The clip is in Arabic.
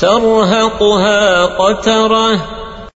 ترهقها قترة.